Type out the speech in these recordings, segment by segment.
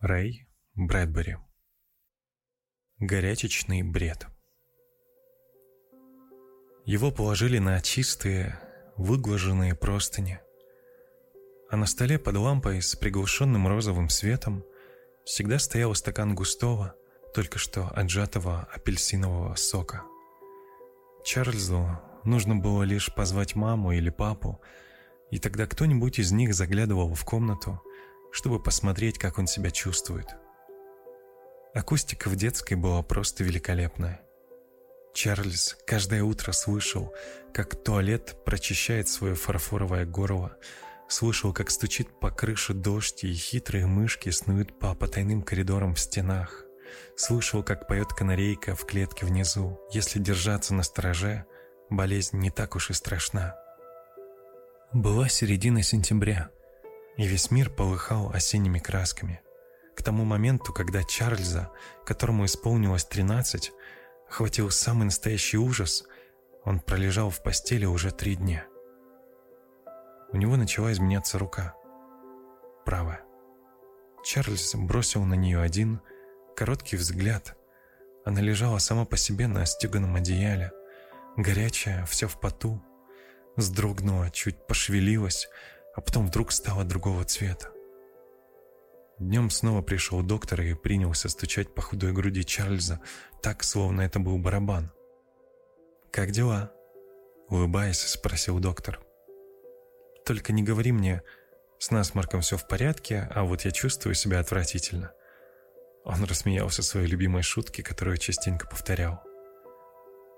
Рэй Брэдбери Горячечный бред Его положили на чистые, выглаженные простыни, а на столе под лампой с приглушенным розовым светом всегда стоял стакан густого, только что отжатого апельсинового сока. Чарльзу нужно было лишь позвать маму или папу, и тогда кто-нибудь из них заглядывал в комнату, чтобы посмотреть, как он себя чувствует. Акустика в детской была просто великолепная. Чарльз каждое утро слышал, как туалет прочищает свое фарфоровое горло, слышал, как стучит по крыше дождь и хитрые мышки снуют по потайным коридорам в стенах, слышал, как поет канарейка в клетке внизу. Если держаться на стороже, болезнь не так уж и страшна. Была середина сентября и весь мир полыхал осенними красками. К тому моменту, когда Чарльза, которому исполнилось 13, охватил самый настоящий ужас, он пролежал в постели уже три дня. У него начала изменяться рука. Правая. Чарльз бросил на нее один короткий взгляд. Она лежала сама по себе на стеганом одеяле, горячая, все в поту, вздрогнула, чуть пошевелилась, а потом вдруг стала другого цвета. Днем снова пришел доктор и принялся стучать по худой груди Чарльза, так, словно это был барабан. «Как дела?» — улыбаясь, спросил доктор. «Только не говори мне, с насморком все в порядке, а вот я чувствую себя отвратительно». Он рассмеялся своей любимой шутке, которую частенько повторял.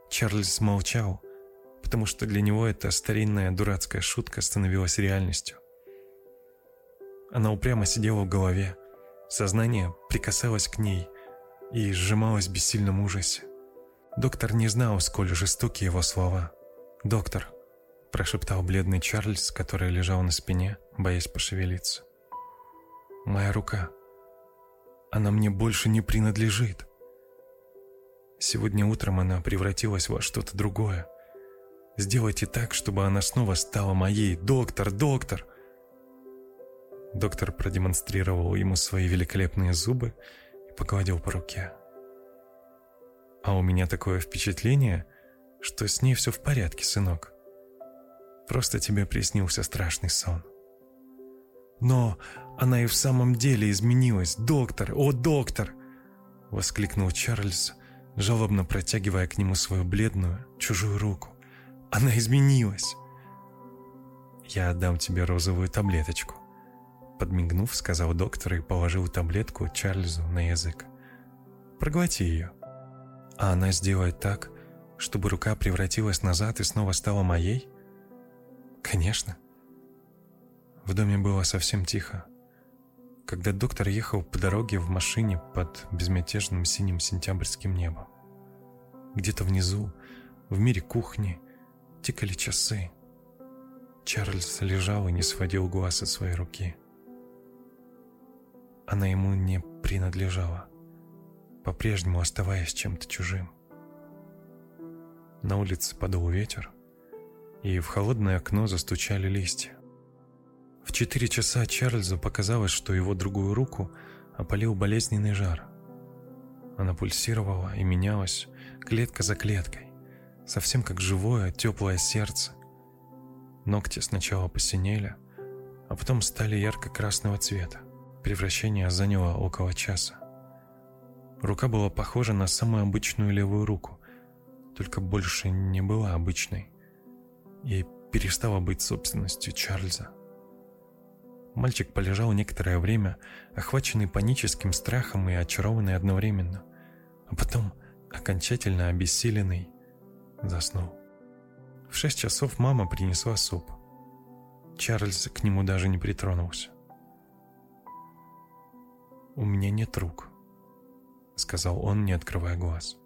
Чарльз молчал, потому что для него эта старинная дурацкая шутка становилась реальностью. Она упрямо сидела в голове, сознание прикасалось к ней и сжималось в бессильном ужасе. Доктор не знал, сколь жестоки его слова. «Доктор», – прошептал бледный Чарльз, который лежал на спине, боясь пошевелиться. «Моя рука. Она мне больше не принадлежит. Сегодня утром она превратилась во что-то другое. Сделайте так, чтобы она снова стала моей. Доктор, доктор!» Доктор продемонстрировал ему свои великолепные зубы и погладил по руке. «А у меня такое впечатление, что с ней все в порядке, сынок. Просто тебе приснился страшный сон». «Но она и в самом деле изменилась, доктор, о, доктор!» — воскликнул Чарльз, жалобно протягивая к нему свою бледную, чужую руку. Она изменилась. Я отдам тебе розовую таблеточку. Подмигнув, сказал доктор и положил таблетку Чарльзу на язык. Проглоти ее. А она сделает так, чтобы рука превратилась назад и снова стала моей? Конечно. В доме было совсем тихо. Когда доктор ехал по дороге в машине под безмятежным синим сентябрьским небом. Где-то внизу, в мире кухни, Тикали часы. Чарльз лежал и не сводил глаз от своей руки. Она ему не принадлежала, по-прежнему оставаясь чем-то чужим. На улице подул ветер, и в холодное окно застучали листья. В четыре часа Чарльзу показалось, что его другую руку опалил болезненный жар. Она пульсировала и менялась клетка за клеткой совсем как живое, теплое сердце. Ногти сначала посинели, а потом стали ярко-красного цвета. Превращение заняло около часа. Рука была похожа на самую обычную левую руку, только больше не была обычной и перестала быть собственностью Чарльза. Мальчик полежал некоторое время, охваченный паническим страхом и очарованный одновременно, а потом окончательно обессиленный заснул. В шесть часов мама принесла суп. Чарльз к нему даже не притронулся. «У меня нет рук», — сказал он, не открывая глаз.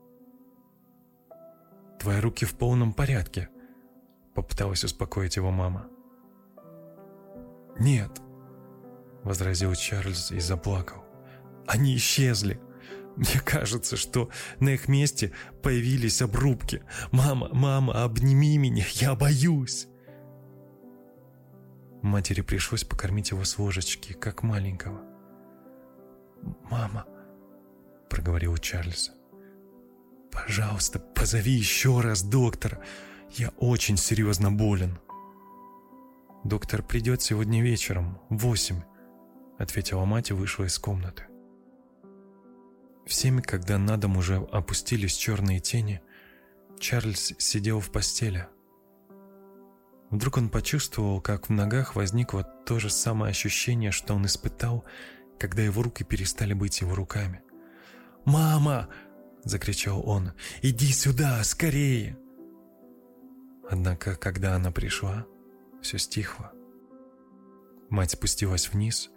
«Твои руки в полном порядке», — попыталась успокоить его мама. «Нет», — возразил Чарльз и заплакал. «Они исчезли». Мне кажется, что на их месте появились обрубки. Мама, мама, обними меня, я боюсь. Матери пришлось покормить его с ложечки, как маленького. «Мама», — проговорил Чарльз, — «пожалуйста, позови еще раз доктора. Я очень серьезно болен». «Доктор придет сегодня вечером, в восемь», — ответила мать и вышла из комнаты. В семь, когда на дом уже опустились черные тени, Чарльз сидел в постели. Вдруг он почувствовал, как в ногах возникло то же самое ощущение, что он испытал, когда его руки перестали быть его руками. «Мама!» — закричал он. «Иди сюда, скорее!» Однако, когда она пришла, все стихло. Мать спустилась вниз,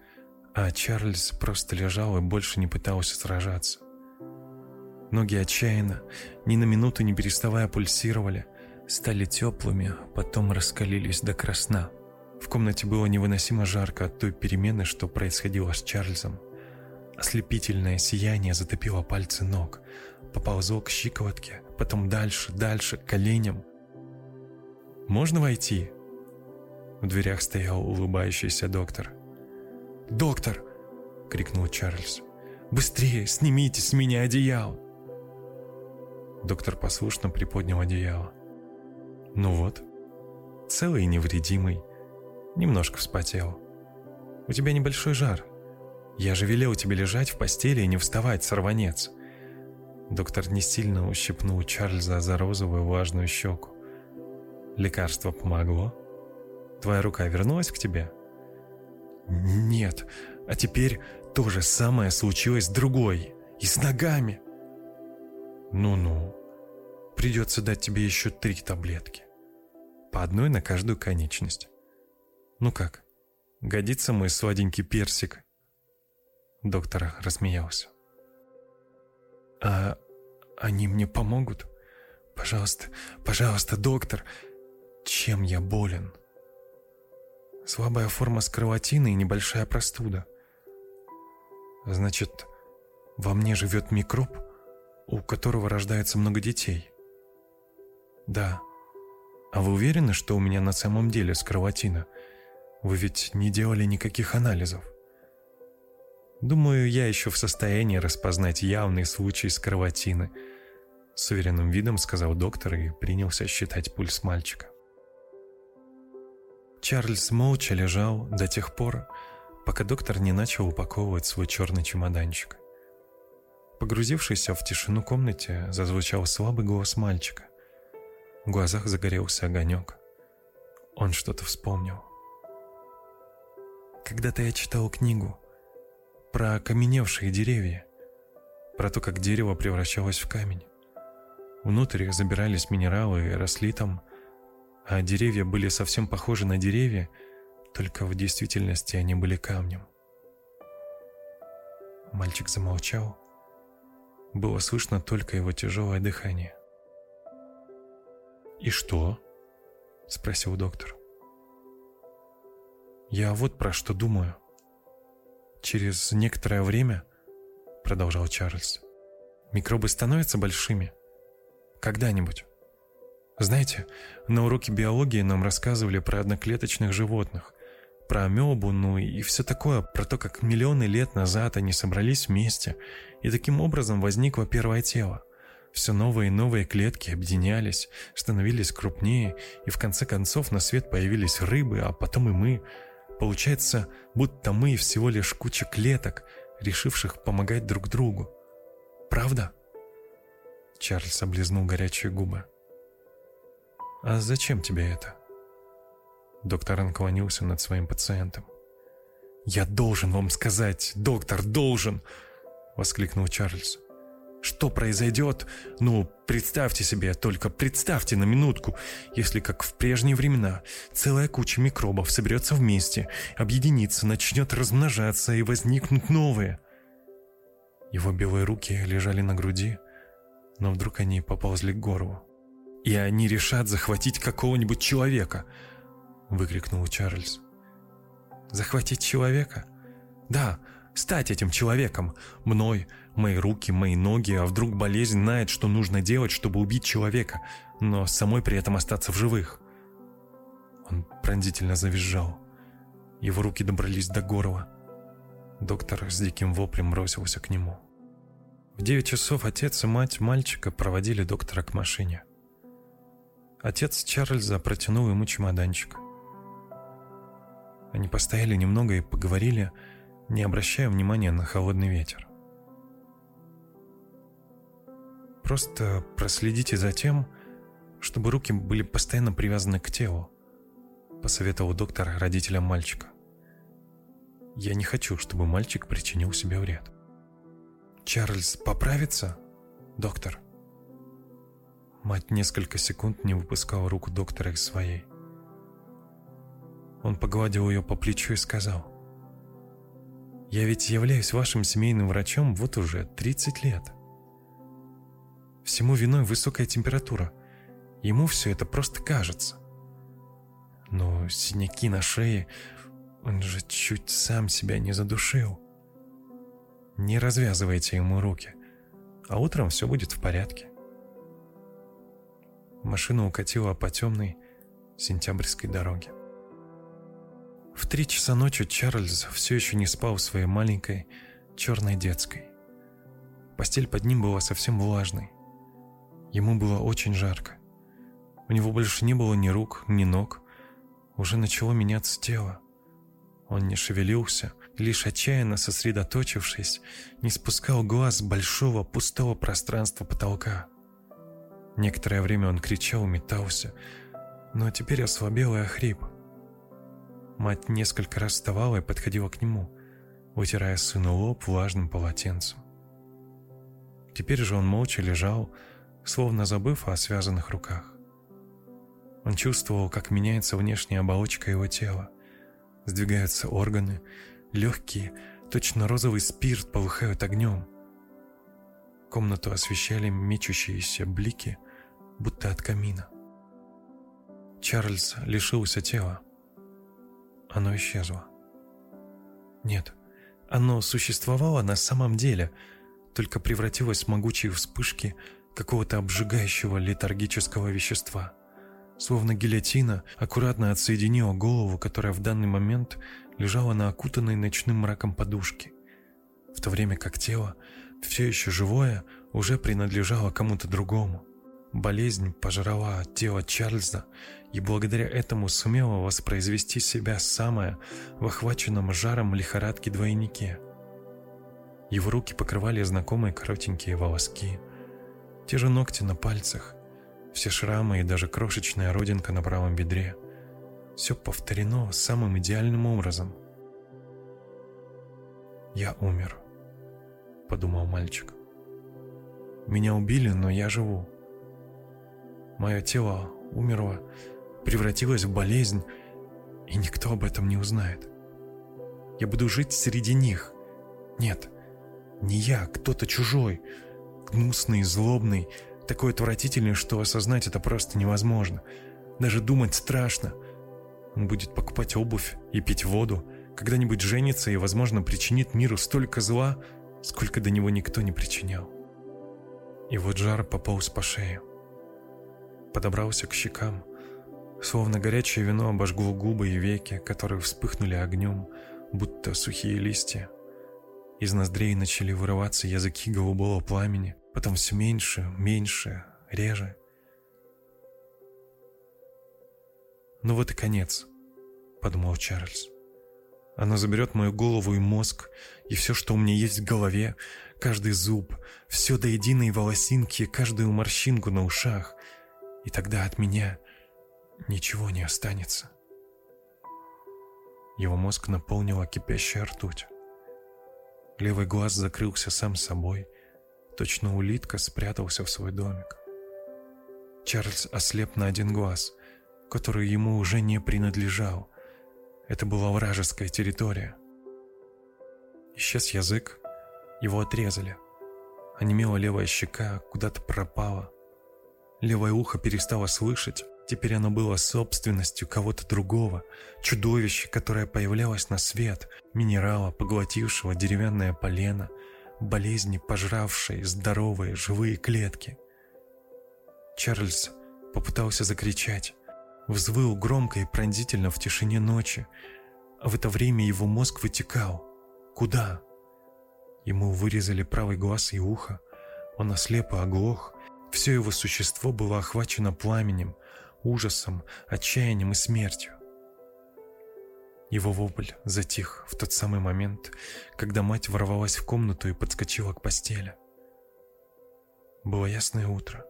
а Чарльз просто лежал и больше не пытался сражаться. Ноги отчаянно, ни на минуту не переставая пульсировали, стали теплыми, потом раскалились до красна. В комнате было невыносимо жарко от той перемены, что происходило с Чарльзом. Ослепительное сияние затопило пальцы ног, поползло к щиколотке, потом дальше, дальше, к коленям. «Можно войти?» В дверях стоял улыбающийся доктор. «Доктор!» — крикнул Чарльз. «Быстрее, снимите с меня одеяло!» Доктор послушно приподнял одеяло. «Ну вот, целый и невредимый, немножко вспотел. У тебя небольшой жар. Я же велел тебе лежать в постели и не вставать, сорванец!» Доктор не сильно ущипнул Чарльза за розовую влажную щеку. «Лекарство помогло?» Твоя рука вернулась к тебе? Нет, а теперь то же самое случилось с другой. И с ногами. Ну-ну, придется дать тебе еще три таблетки. По одной на каждую конечность. Ну как, годится мой сладенький персик? Доктор рассмеялся. А они мне помогут? Пожалуйста, пожалуйста, доктор, чем я болен?» Слабая форма скарлатины и небольшая простуда. Значит, во мне живет микроб, у которого рождается много детей. Да. А вы уверены, что у меня на самом деле скарлатина? Вы ведь не делали никаких анализов. Думаю, я еще в состоянии распознать явный случай скарлатины. С уверенным видом сказал доктор и принялся считать пульс мальчика. Чарльз молча лежал до тех пор, пока доктор не начал упаковывать свой черный чемоданчик. Погрузившись в тишину комнате, зазвучал слабый голос мальчика. В глазах загорелся огонек. Он что-то вспомнил. Когда-то я читал книгу про окаменевшие деревья, про то, как дерево превращалось в камень. Внутрь забирались минералы и росли там а деревья были совсем похожи на деревья, только в действительности они были камнем. Мальчик замолчал. Было слышно только его тяжелое дыхание. «И что?» — спросил доктор. «Я вот про что думаю. Через некоторое время, — продолжал Чарльз, — микробы становятся большими. Когда-нибудь. Знаете, на уроке биологии нам рассказывали про одноклеточных животных, про амебу, ну и все такое, про то, как миллионы лет назад они собрались вместе, и таким образом возникло первое тело. Все новые и новые клетки объединялись, становились крупнее, и в конце концов на свет появились рыбы, а потом и мы. Получается, будто мы всего лишь куча клеток, решивших помогать друг другу. Правда? Чарльз облизнул горячие губы. «А зачем тебе это?» Доктор наклонился над своим пациентом. «Я должен вам сказать, доктор, должен!» — воскликнул Чарльз. «Что произойдет? Ну, представьте себе, только представьте на минутку, если, как в прежние времена, целая куча микробов соберется вместе, объединится, начнет размножаться и возникнут новые». Его белые руки лежали на груди, но вдруг они поползли к горлу и они решат захватить какого-нибудь человека!» — выкрикнул Чарльз. «Захватить человека? Да, стать этим человеком. Мной, мои руки, мои ноги, а вдруг болезнь знает, что нужно делать, чтобы убить человека, но самой при этом остаться в живых?» Он пронзительно завизжал. Его руки добрались до горла. Доктор с диким воплем бросился к нему. В девять часов отец и мать мальчика проводили доктора к машине. Отец Чарльза протянул ему чемоданчик. Они постояли немного и поговорили, не обращая внимания на холодный ветер. Просто проследите за тем, чтобы руки были постоянно привязаны к телу, посоветовал доктор родителям мальчика. Я не хочу, чтобы мальчик причинил себе вред. Чарльз поправится, доктор? Мать несколько секунд не выпускала руку доктора из своей. Он погладил ее по плечу и сказал, «Я ведь являюсь вашим семейным врачом вот уже 30 лет. Всему виной высокая температура. Ему все это просто кажется. Но синяки на шее, он же чуть сам себя не задушил. Не развязывайте ему руки, а утром все будет в порядке». Машина укатила по темной сентябрьской дороге. В три часа ночи Чарльз все еще не спал в своей маленькой черной детской. Постель под ним была совсем влажной. Ему было очень жарко. У него больше не было ни рук, ни ног. Уже начало меняться тело. Он не шевелился, лишь отчаянно сосредоточившись, не спускал глаз большого пустого пространства потолка. Некоторое время он кричал, метался, но теперь ослабел и охрип. Мать несколько раз вставала и подходила к нему, вытирая сыну лоб влажным полотенцем. Теперь же он молча лежал, словно забыв о связанных руках. Он чувствовал, как меняется внешняя оболочка его тела. Сдвигаются органы, легкие, точно розовый спирт полыхают огнем. Комнату освещали мечущиеся блики, будто от камина. Чарльз лишился тела оно исчезло. Нет, оно существовало на самом деле, только превратилось в могучие вспышки какого-то обжигающего летаргического вещества. Словно гильотина аккуратно отсоединила голову, которая в данный момент лежала на окутанной ночным мраком подушке, в то время как тело, все еще живое, уже принадлежало кому-то другому. Болезнь пожрала тело Чарльза и благодаря этому сумела воспроизвести себя самое в охваченном жаром лихорадки двойнике. Его руки покрывали знакомые коротенькие волоски, те же ногти на пальцах, все шрамы и даже крошечная родинка на правом бедре. Все повторено самым идеальным образом. «Я умер», — подумал мальчик. «Меня убили, но я живу. Мое тело умерло, превратилось в болезнь, и никто об этом не узнает. Я буду жить среди них. Нет, не я, кто-то чужой, гнусный, злобный, такой отвратительный, что осознать это просто невозможно. Даже думать страшно. Он будет покупать обувь и пить воду, когда-нибудь женится и, возможно, причинит миру столько зла, сколько до него никто не причинял. И вот жар пополз по шее подобрался к щекам, словно горячее вино обожгло губы и веки, которые вспыхнули огнем, будто сухие листья. Из ноздрей начали вырываться языки голубого пламени, потом все меньше, меньше, реже. «Ну вот и конец», — подумал Чарльз. «Оно заберет мою голову и мозг, и все, что у меня есть в голове, каждый зуб, все до единой волосинки, каждую морщинку на ушах, и тогда от меня ничего не останется. Его мозг наполнила кипящая ртуть. Левый глаз закрылся сам собой, точно улитка спрятался в свой домик. Чарльз ослеп на один глаз, который ему уже не принадлежал. Это была вражеская территория. Исчез язык, его отрезали. Онемела левая щека, куда-то пропала. Левое ухо перестало слышать. Теперь оно было собственностью кого-то другого, чудовища, которое появлялось на свет, минерала, поглотившего деревянное полено, болезни, пожравшие здоровые живые клетки. Чарльз попытался закричать, взвыл громко и пронзительно в тишине ночи, а в это время его мозг вытекал, Куда? Ему вырезали правый глаз и ухо. Он ослеп и оглох. Все его существо было охвачено пламенем, ужасом, отчаянием и смертью. Его вопль затих в тот самый момент, когда мать ворвалась в комнату и подскочила к постели. Было ясное утро.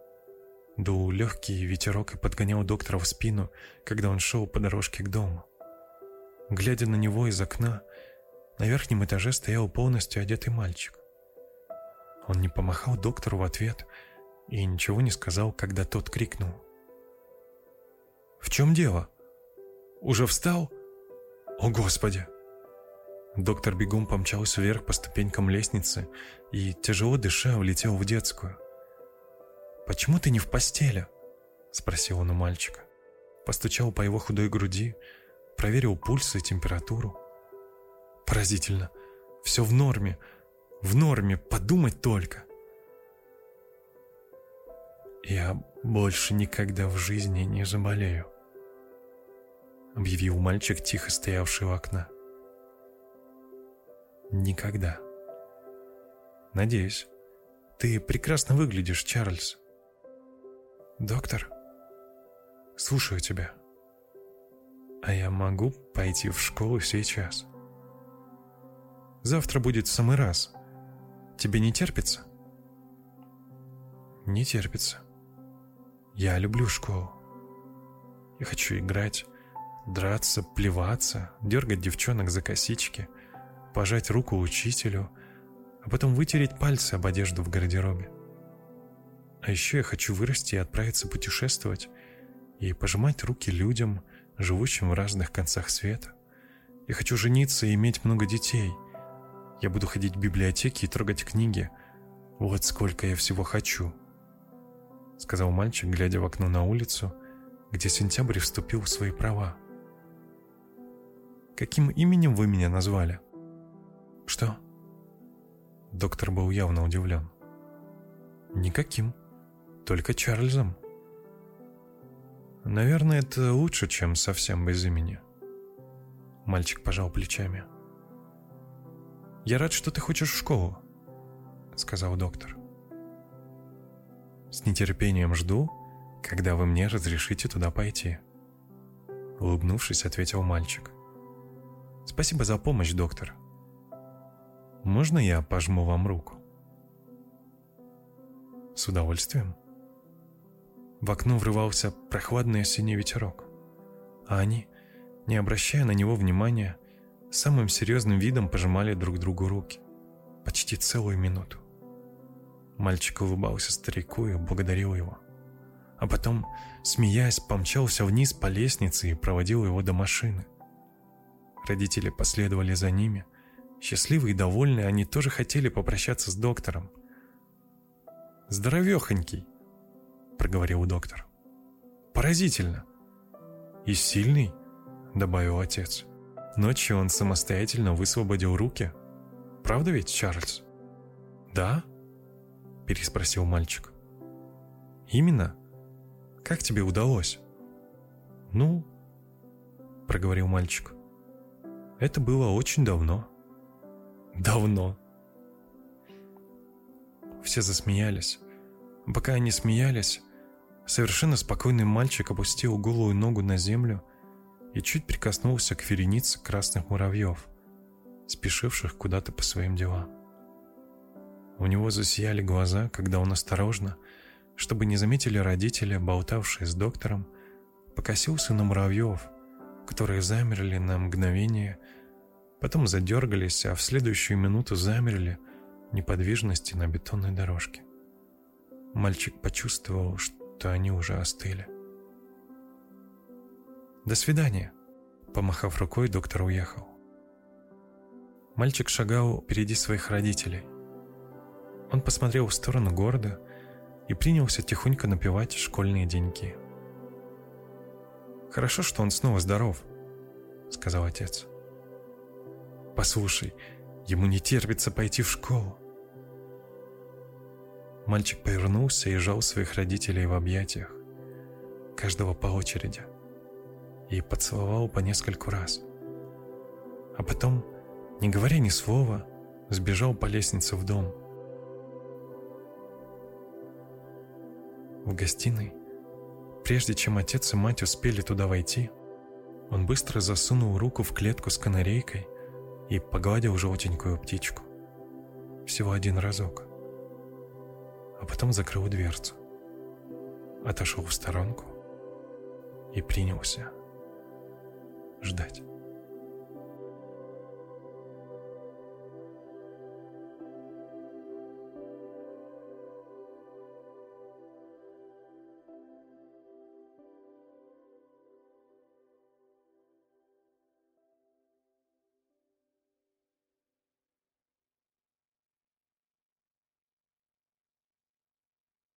Дул легкий ветерок и подгонял доктора в спину, когда он шел по дорожке к дому. Глядя на него из окна, на верхнем этаже стоял полностью одетый мальчик. Он не помахал доктору в ответ и ничего не сказал, когда тот крикнул. «В чем дело? Уже встал? О, Господи!» Доктор бегом помчался вверх по ступенькам лестницы и, тяжело дыша, влетел в детскую. «Почему ты не в постели?» – спросил он у мальчика. Постучал по его худой груди, проверил пульс и температуру. Поразительно. Все в норме. В норме, подумать только. Я больше никогда в жизни не заболею, объявил мальчик, тихо стоявший у окна. Никогда. Надеюсь. Ты прекрасно выглядишь, Чарльз. Доктор, слушаю тебя. А я могу пойти в школу сейчас? Завтра будет в самый раз. Тебе не терпится? Не терпится. Я люблю школу. Я хочу играть, драться, плеваться, дергать девчонок за косички, пожать руку учителю, а потом вытереть пальцы об одежду в гардеробе. А еще я хочу вырасти и отправиться путешествовать и пожимать руки людям, живущим в разных концах света. Я хочу жениться и иметь много детей. Я буду ходить в библиотеки и трогать книги. Вот сколько я всего хочу. Сказал мальчик, глядя в окно на улицу, где сентябрь вступил в свои права. Каким именем вы меня назвали? Что? Доктор был явно удивлен. Никаким только Чарльзом. Наверное, это лучше, чем совсем без имени. Мальчик пожал плечами. «Я рад, что ты хочешь в школу», — сказал доктор. «С нетерпением жду, когда вы мне разрешите туда пойти», — улыбнувшись, ответил мальчик. «Спасибо за помощь, доктор. Можно я пожму вам руку?» «С удовольствием», в окно врывался прохладный осенний ветерок. А они, не обращая на него внимания, самым серьезным видом пожимали друг другу руки. Почти целую минуту. Мальчик улыбался старику и благодарил его. А потом, смеясь, помчался вниз по лестнице и проводил его до машины. Родители последовали за ними. Счастливые и довольные, они тоже хотели попрощаться с доктором. «Здоровехонький!» — проговорил доктор. «Поразительно!» «И сильный?» — добавил отец. Ночью он самостоятельно высвободил руки. «Правда ведь, Чарльз?» «Да?» — переспросил мальчик. «Именно? Как тебе удалось?» «Ну?» — проговорил мальчик. «Это было очень давно». «Давно?» Все засмеялись. Пока они смеялись, Совершенно спокойный мальчик опустил голую ногу на землю и чуть прикоснулся к веренице красных муравьев, спешивших куда-то по своим делам. У него засияли глаза, когда он осторожно, чтобы не заметили родители, болтавшие с доктором, покосился на муравьев, которые замерли на мгновение, потом задергались, а в следующую минуту замерли неподвижности на бетонной дорожке. Мальчик почувствовал, что то они уже остыли. «До свидания!» Помахав рукой, доктор уехал. Мальчик шагал впереди своих родителей. Он посмотрел в сторону города и принялся тихонько напевать школьные деньки. «Хорошо, что он снова здоров», — сказал отец. «Послушай, ему не терпится пойти в школу. Мальчик повернулся и жал своих родителей в объятиях, каждого по очереди, и поцеловал по нескольку раз. А потом Не говоря ни слова, сбежал по лестнице в дом. В гостиной, прежде чем отец и мать успели туда войти, он быстро засунул руку в клетку с канарейкой и погладил желтенькую птичку. Всего один разок. А потом закрыл дверцу, отошел в сторонку и принялся ждать.